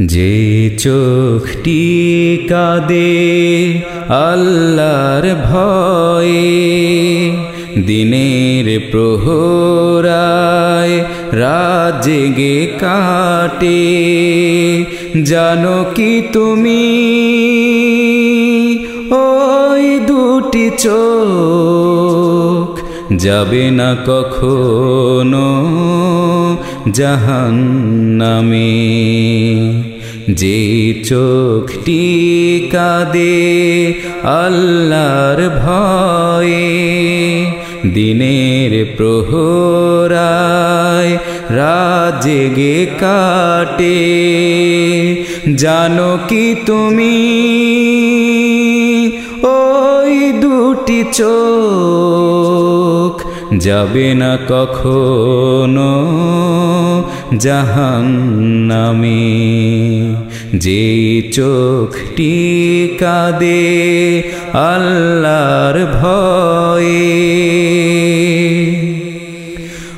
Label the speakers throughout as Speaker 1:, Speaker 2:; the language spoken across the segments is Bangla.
Speaker 1: যে চোখটি কাদে আল্লাহর ভয়ে, দিনের প্রহরায় রাজেগে কাটে। জানো কি তুমি? ওই দুটি চোখ যাবে না কখনো জাহান নামে যে চোখটি কাদে আল্লাহর ভয়ে, দিনের প্রহরায় রাজেগে কাটে। জানো কি তুমি? ও চোখ যাবে না কখনো জাহান নামে যে চোখটি কাদে আল্লাহর ভয়ে।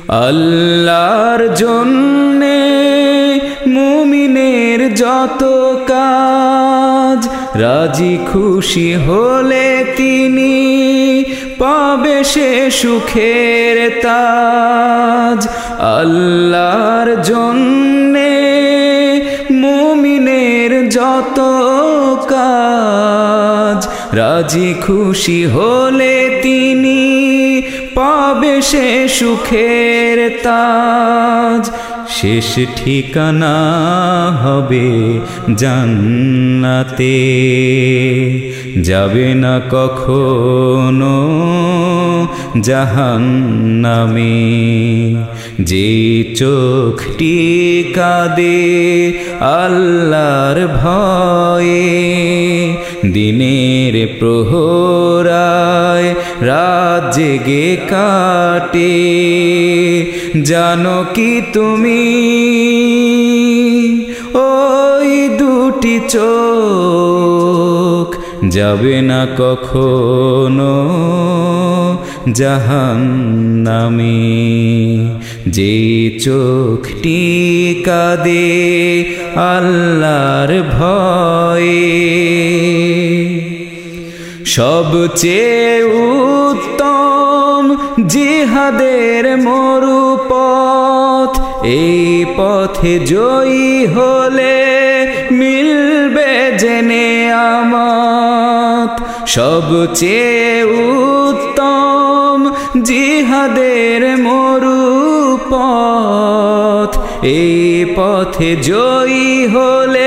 Speaker 1: আল্লাহর জন্যে মুমিনের যত কাজ রাজি খুশি হলে তিনি পাবে সে সুখের তাজ। আল্লাহর জন্যে মুমিনের যত কাজ। রাজি খুশি হলে তিনি পাবে সে সুখের তাজ। শেষ ঠিকানা হবে জান্নাতে। যাবে না কখনো জাহান নামে যে চোখটি কাদে আল্লাহর ভয়ে, দিনের প্রহরায় রাত কাটে। জানো কি তুমি? ওই দুটি চোখ যাবে না কখনো জাহান নামে যে চোখটি কাদে আল্লাহর ভয়ে। সবচেয়ে উত্তম জিহাদের এই পথে জয়ী হলে মিলবে জেনে আমাত। সবচেয়ে উত্তম জিহাদের মরুপথ। এই পথে জয়ী হলে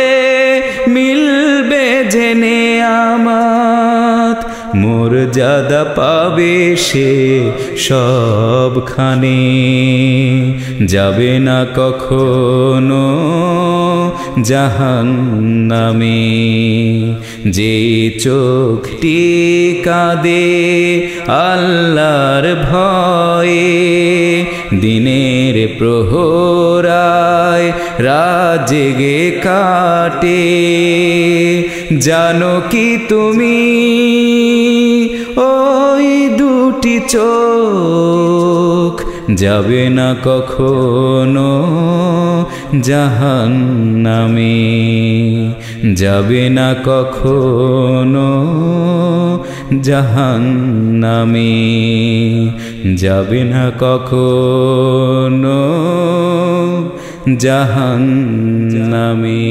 Speaker 1: মোর জাদা পাবে সে সবখানে। যাবে না কখনো জাহান নামে যে চোখটি কাদে আল্লাহর ভয়ে, দিনের প্রহরায় রাজেগে কাটে। জানো কি তুমি? ওই দুটি চোখ যাবে না কখনো জাহান নামে যাবে না কখনো জাহান নামে যাবে না কখনো জাহান নামে